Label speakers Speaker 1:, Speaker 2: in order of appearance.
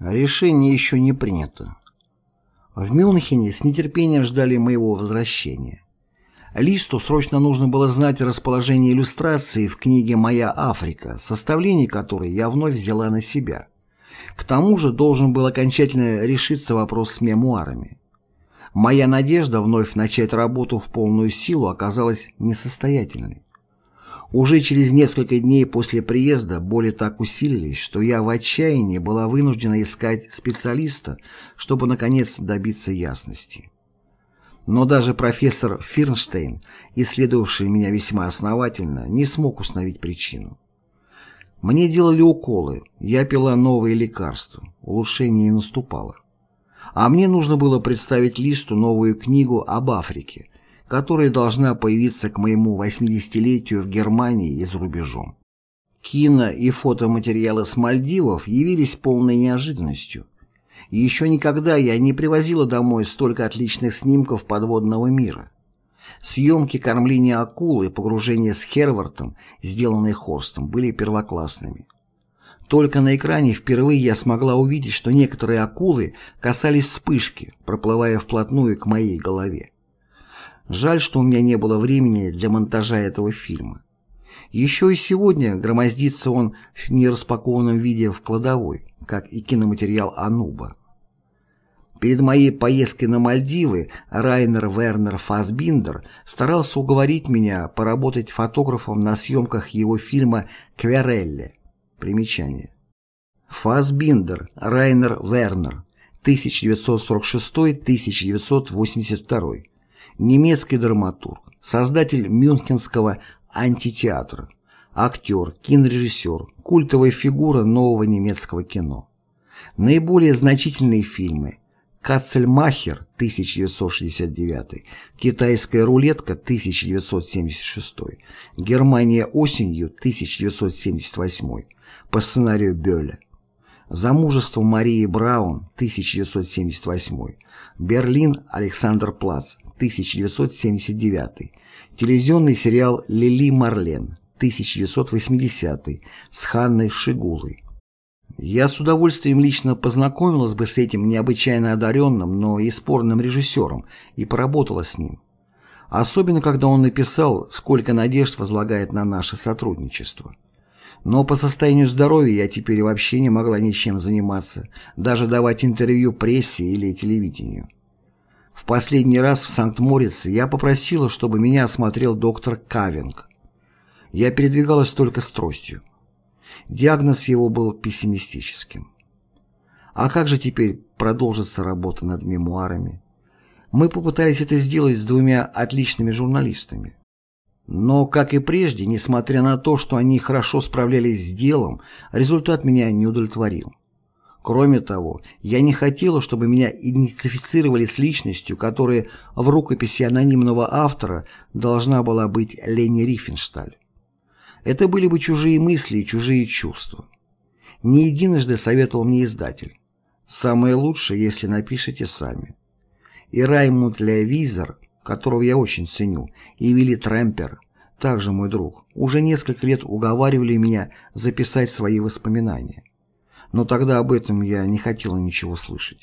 Speaker 1: Решение еще не принято. В Мюнхене с нетерпением ждали моего возвращения. Листу срочно нужно было знать расположение иллюстрации в книге «Моя Африка», составление которой я вновь взяла на себя. К тому же должен был окончательно решиться вопрос с мемуарами. Моя надежда вновь начать работу в полную силу оказалась несостоятельной. Уже через несколько дней после приезда боли так усилились, что я в отчаянии была вынуждена искать специалиста, чтобы наконец добиться ясности. Но даже профессор Фирнштейн, исследовавший меня весьма основательно, не смог установить причину. Мне делали уколы, я пила новые лекарства, улучшение не наступало. А мне нужно было представить Листу новую книгу об Африке, которая должна появиться к моему 80-летию в Германии и за рубежом. Кино и фотоматериалы с Мальдивов явились полной неожиданностью. Еще никогда я не привозила домой столько отличных снимков подводного мира. Съемки кормления акулы и погружения с Хервартом, сделанные Хорстом, были первоклассными. Только на экране впервые я смогла увидеть, что некоторые акулы касались вспышки, проплывая вплотную к моей голове. Жаль, что у меня не было времени для монтажа этого фильма. Еще и сегодня громоздится он в нераспакованном виде в кладовой, как и киноматериал Ануба. Перед моей поездкой на Мальдивы Райнер Вернер Фасбиндер старался уговорить меня поработать фотографом на съемках его фильма «Кверелле». Примечание. Фасбиндер Райнер Вернер 1946-1982 немецкий драматург, создатель мюнхенского антитеатра, актер, кинорежиссер, культовая фигура нового немецкого кино. Наиболее значительные фильмы «Кацельмахер» 1969, «Китайская рулетка» 1976, «Германия осенью» 1978, по сценарию Бёля. Замужество Марии Браун, 1978. Берлин, Александр Плац, 1979. Телевизионный сериал «Лили Марлен», 1980 с Ханной Шигулой. Я с удовольствием лично познакомилась бы с этим необычайно одаренным, но и спорным режиссером и поработала с ним. Особенно, когда он написал, сколько надежд возлагает на наше сотрудничество. Но по состоянию здоровья я теперь вообще не могла ничем заниматься, даже давать интервью прессе или телевидению. В последний раз в Санкт-Морице я попросила, чтобы меня осмотрел доктор Кавинг. Я передвигалась только с тростью. Диагноз его был пессимистическим. А как же теперь продолжится работа над мемуарами? Мы попытались это сделать с двумя отличными журналистами. Но, как и прежде, несмотря на то, что они хорошо справлялись с делом, результат меня не удовлетворил. Кроме того, я не хотела, чтобы меня идентифицировали с личностью, которая в рукописи анонимного автора должна была быть Лени Рифеншталь. Это были бы чужие мысли и чужие чувства. Не единожды советовал мне издатель. Самое лучшее, если напишите сами. И Раймунд Леовизер, которого я очень ценю, и Вилли Трэмпер, также мой друг, уже несколько лет уговаривали меня записать свои воспоминания но тогда об этом я не хотела ничего слышать.